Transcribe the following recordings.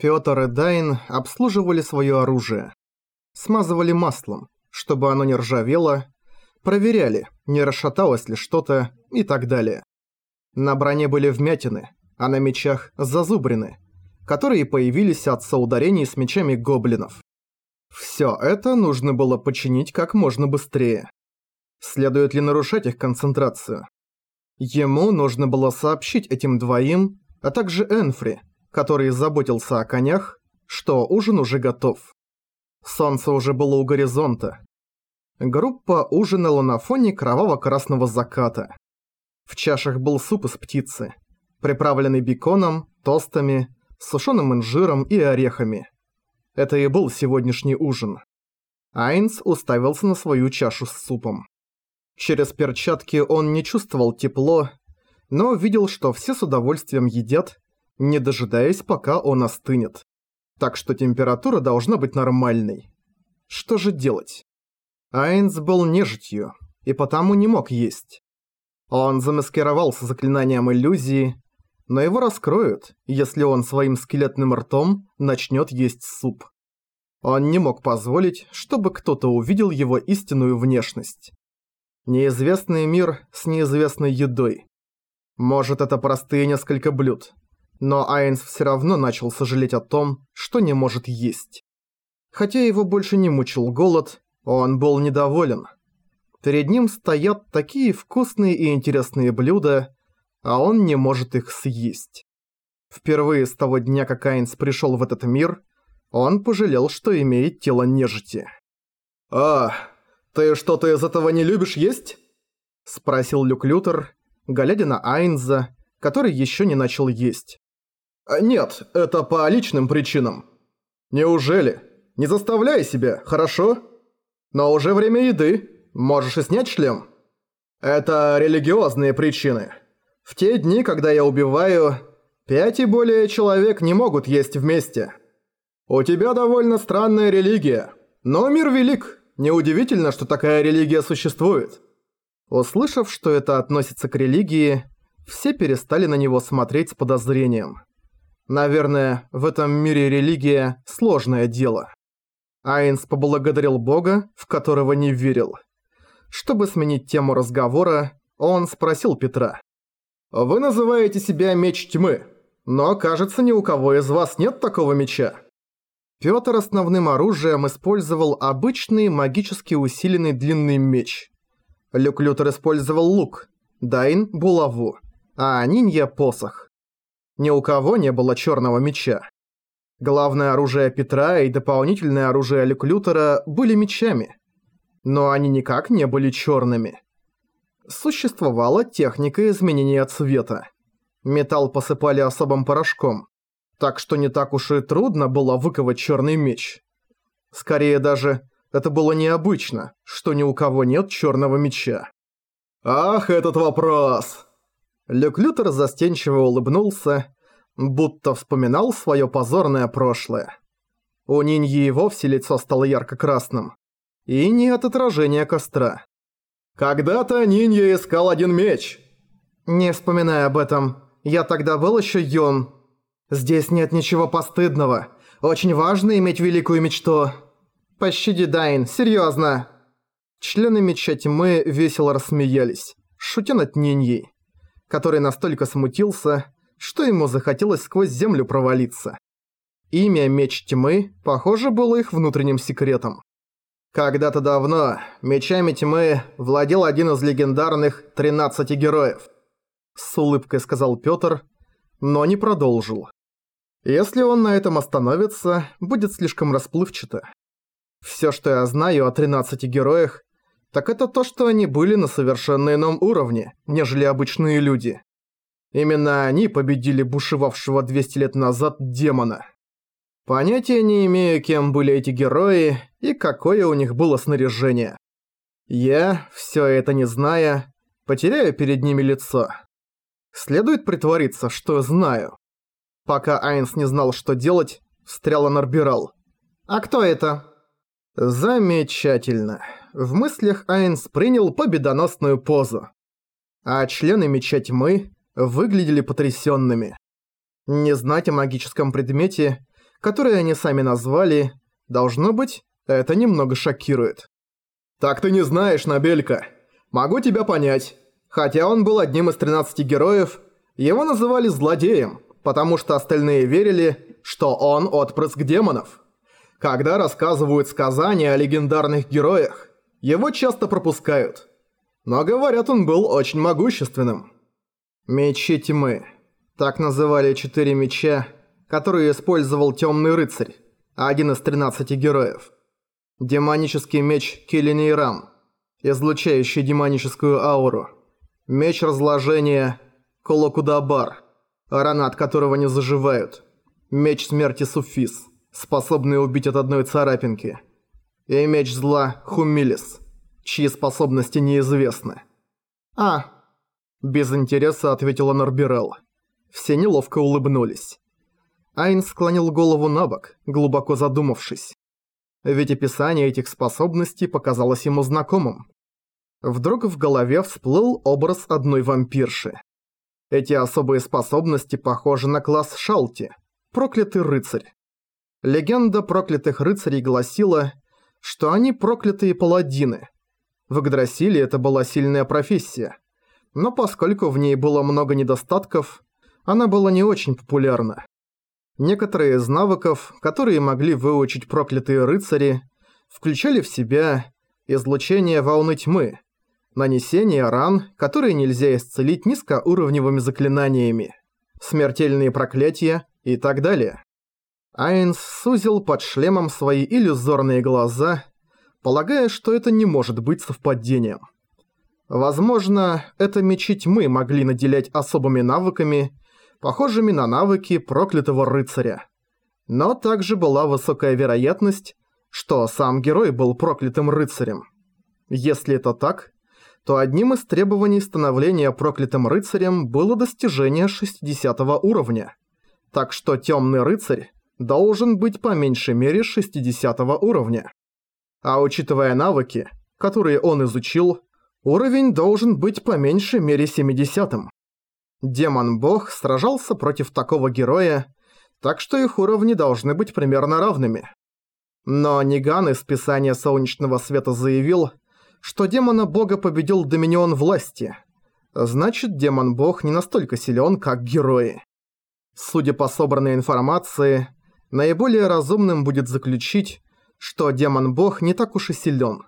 Пётр и Дайн обслуживали своё оружие. Смазывали маслом, чтобы оно не ржавело, проверяли, не расшаталось ли что-то и так далее. На броне были вмятины, а на мечах – зазубрины, которые появились от соударений с мечами гоблинов. Всё это нужно было починить как можно быстрее. Следует ли нарушать их концентрацию? Ему нужно было сообщить этим двоим, а также Энфри, который заботился о конях, что ужин уже готов. Солнце уже было у горизонта. Группа ужинала на фоне кроваво-красного заката. В чашах был суп из птицы, приправленный беконом, тостами, сушеным инжиром и орехами. Это и был сегодняшний ужин. Айнс уставился на свою чашу с супом. Через перчатки он не чувствовал тепло, но видел, что все с удовольствием едят, не дожидаясь, пока он остынет. Так что температура должна быть нормальной. Что же делать? Айнс был нежитью, и потому не мог есть. Он замаскировался заклинанием иллюзии, но его раскроют, если он своим скелетным ртом начнет есть суп. Он не мог позволить, чтобы кто-то увидел его истинную внешность. Неизвестный мир с неизвестной едой. Может, это простые несколько блюд, но Айнс все равно начал сожалеть о том, что не может есть. Хотя его больше не мучил голод, он был недоволен. Перед ним стоят такие вкусные и интересные блюда, а он не может их съесть. Впервые с того дня, как Айнс пришел в этот мир, он пожалел, что имеет тело нежити. «А, ты что-то из этого не любишь есть?» Спросил Люк Лютер, глядя на Айнза, который еще не начал есть. А, «Нет, это по личным причинам». «Неужели? Не заставляй себя, хорошо? Но уже время еды. Можешь и снять шлем». «Это религиозные причины. В те дни, когда я убиваю, пять и более человек не могут есть вместе. У тебя довольно странная религия, но мир велик. Неудивительно, что такая религия существует». Услышав, что это относится к религии, все перестали на него смотреть с подозрением. Наверное, в этом мире религия – сложное дело. Айнс поблагодарил Бога, в которого не верил. Чтобы сменить тему разговора, он спросил Петра. «Вы называете себя Меч Тьмы, но, кажется, ни у кого из вас нет такого меча». Пётр основным оружием использовал обычный магически усиленный длинный меч. Люк Лютер использовал лук, Дайн – булаву, а Нинья – посох. Ни у кого не было черного меча. Главное оружие Петра и дополнительное оружие Люклютера были мечами. Но они никак не были черными. Существовала техника изменения цвета. Металл посыпали особым порошком. Так что не так уж и трудно было выковать черный меч. Скорее даже, это было необычно, что ни у кого нет черного меча. «Ах, этот вопрос!» Люк Лютер застенчиво улыбнулся, будто вспоминал свое позорное прошлое. У Ниньи и вовсе лицо стало ярко-красным. И не от отражения костра. «Когда-то Нинья искал один меч!» «Не вспоминай об этом. Я тогда был еще юн. Здесь нет ничего постыдного. Очень важно иметь великую мечту. Пощади, Дайн, серьезно. Члены Меча Тьмы весело рассмеялись, шутя над Ниньей который настолько смутился, что ему захотелось сквозь землю провалиться. Имя Меч Тьмы, похоже, было их внутренним секретом. Когда-то давно Мечами Тьмы владел один из легендарных 13 героев. С улыбкой сказал Пётр, но не продолжил. Если он на этом остановится, будет слишком расплывчато. Всё, что я знаю о 13 героях, так это то, что они были на совершенно ином уровне, нежели обычные люди. Именно они победили бушевавшего 200 лет назад демона. Понятия не имею, кем были эти герои и какое у них было снаряжение. Я, все это не зная, потеряю перед ними лицо. Следует притвориться, что знаю. Пока Айнс не знал, что делать, встрял Нарбирал. «А кто это?» Замечательно. В мыслях Айнс принял победоносную позу. А члены Меча Тьмы выглядели потрясенными. Не знать о магическом предмете, который они сами назвали, должно быть, это немного шокирует. «Так ты не знаешь, Набелька. Могу тебя понять. Хотя он был одним из 13 героев, его называли злодеем, потому что остальные верили, что он отпрыск демонов. Когда рассказывают сказания о легендарных героях, его часто пропускают. Но говорят, он был очень могущественным. Мечи тьмы. Так называли четыре меча, которые использовал Темный Рыцарь, один из 13 героев. Демонический меч Келинейрам, излучающий демоническую ауру. Меч разложения Колокудабар, раны от которого не заживают. Меч смерти Суфис, способный убить от одной царапинки. И меч зла Хумилис, чьи способности неизвестны. «А», – без интереса ответила Норбирелл. Все неловко улыбнулись. Айн склонил голову на бок, глубоко задумавшись. Ведь описание этих способностей показалось ему знакомым. Вдруг в голове всплыл образ одной вампирши. Эти особые способности похожи на класс Шалти, проклятый рыцарь. Легенда проклятых рыцарей гласила, что они проклятые паладины. В Игдрасиле это была сильная профессия, но поскольку в ней было много недостатков, она была не очень популярна. Некоторые из навыков, которые могли выучить проклятые рыцари, включали в себя излучение волны тьмы, нанесение ран, которые нельзя исцелить низкоуровневыми заклинаниями, смертельные проклятия и так далее. Айнс сузил под шлемом свои иллюзорные глаза, полагая, что это не может быть совпадением. Возможно, это мечи тьмы могли наделять особыми навыками, похожими на навыки проклятого рыцаря. Но также была высокая вероятность, что сам герой был проклятым рыцарем. Если это так, то одним из требований становления проклятым рыцарем было достижение 60 уровня. Так что темный рыцарь должен быть по меньшей мере 60 уровня. А учитывая навыки, которые он изучил, уровень должен быть по меньшей мере 70 -м. Демон-бог сражался против такого героя, так что их уровни должны быть примерно равными. Но Ниган из Писания Солнечного Света заявил, что демона-бога победил Доминион власти. Значит, демон-бог не настолько силен, как герои. Судя по собранной информации, наиболее разумным будет заключить, что демон-бог не так уж и силен.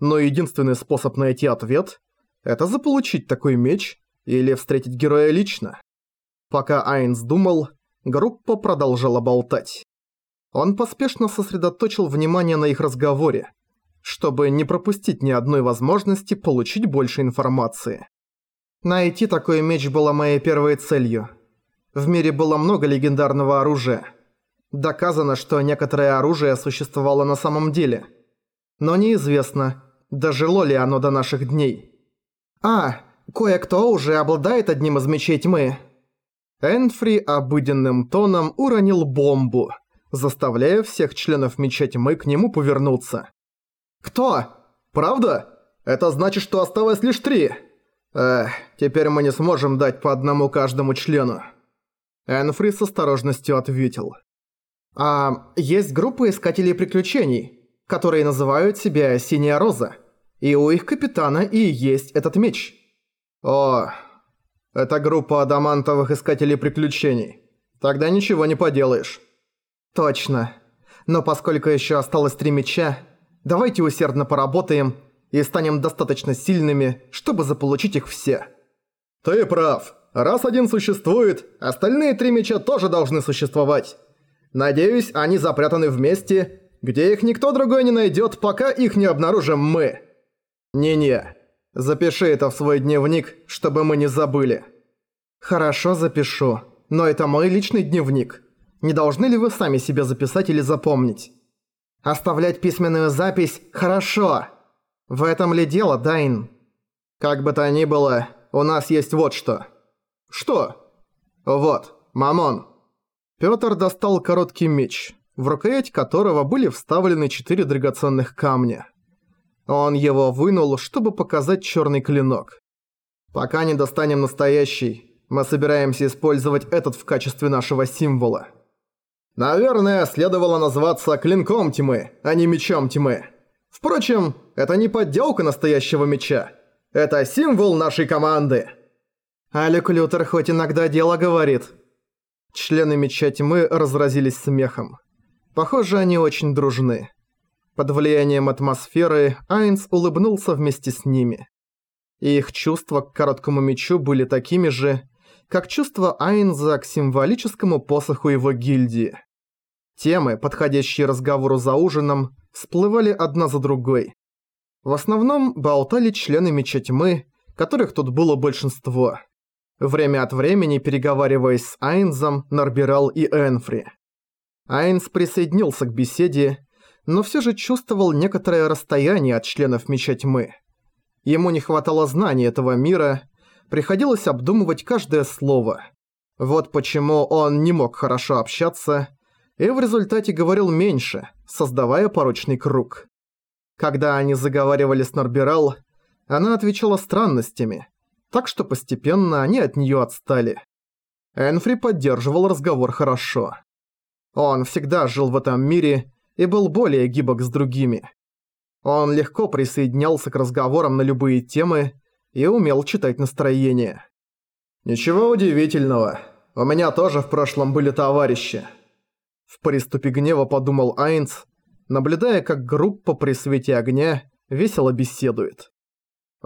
Но единственный способ найти ответ – это заполучить такой меч или встретить героя лично. Пока Айнс думал, группа продолжала болтать. Он поспешно сосредоточил внимание на их разговоре, чтобы не пропустить ни одной возможности получить больше информации. Найти такой меч была моей первой целью. В мире было много легендарного оружия. Доказано, что некоторое оружие существовало на самом деле. Но неизвестно, дожило ли оно до наших дней. А, кое-кто уже обладает одним из мечей тьмы. Энфри обыденным тоном уронил бомбу, заставляя всех членов меча тьмы к нему повернуться. «Кто? Правда? Это значит, что осталось лишь три. Эх, теперь мы не сможем дать по одному каждому члену». Энфри с осторожностью ответил. «А есть группа искателей приключений, которые называют себя «Синяя Роза», и у их капитана и есть этот меч». «О, это группа адамантовых искателей приключений. Тогда ничего не поделаешь». «Точно. Но поскольку еще осталось три меча, Давайте усердно поработаем и станем достаточно сильными, чтобы заполучить их все. Ты прав. Раз один существует, остальные три меча тоже должны существовать. Надеюсь, они запрятаны вместе, где их никто другой не найдет, пока их не обнаружим мы. Не-не. Запиши это в свой дневник, чтобы мы не забыли. Хорошо, запишу. Но это мой личный дневник. Не должны ли вы сами себе записать или запомнить? Оставлять письменную запись – хорошо. В этом ли дело, Дайн? Как бы то ни было, у нас есть вот что. Что? Вот, мамон. Пётр достал короткий меч, в рукоять которого были вставлены четыре драгоценных камня. Он его вынул, чтобы показать чёрный клинок. Пока не достанем настоящий, мы собираемся использовать этот в качестве нашего символа. Наверное, следовало назваться клинком тьмы, а не мечом тьмы. Впрочем, это не подделка настоящего меча. Это символ нашей команды. Алек Лютер хоть иногда дело говорит. Члены Меча Тьмы разразились смехом. Похоже, они очень дружны. Под влиянием атмосферы Айнс улыбнулся вместе с ними. И их чувства к короткому мечу были такими же, как чувства Айнза к символическому посоху его гильдии. Темы, подходящие разговору за ужином, всплывали одна за другой. В основном болтали члены Меча Тьмы, которых тут было большинство. Время от времени переговариваясь с Айнзом, Нарбирал и Энфри. Айнс присоединился к беседе, но все же чувствовал некоторое расстояние от членов Меча Тьмы. Ему не хватало знаний этого мира, приходилось обдумывать каждое слово. Вот почему он не мог хорошо общаться, и в результате говорил меньше, создавая порочный круг. Когда они заговаривали с Норбирал, она отвечала странностями, так что постепенно они от неё отстали. Энфри поддерживал разговор хорошо. Он всегда жил в этом мире и был более гибок с другими. Он легко присоединялся к разговорам на любые темы и умел читать настроение. «Ничего удивительного. У меня тоже в прошлом были товарищи». В приступе гнева подумал Айнс, наблюдая, как группа при свете огня весело беседует.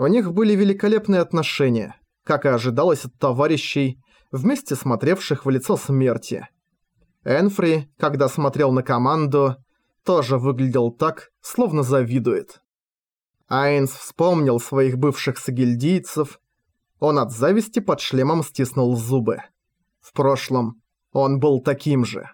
У них были великолепные отношения, как и ожидалось от товарищей, вместе смотревших в лицо смерти. Энфри, когда смотрел на команду, тоже выглядел так, словно завидует. Айнс вспомнил своих бывших сагильдийцев. Он от зависти под шлемом стиснул зубы. В прошлом он был таким же.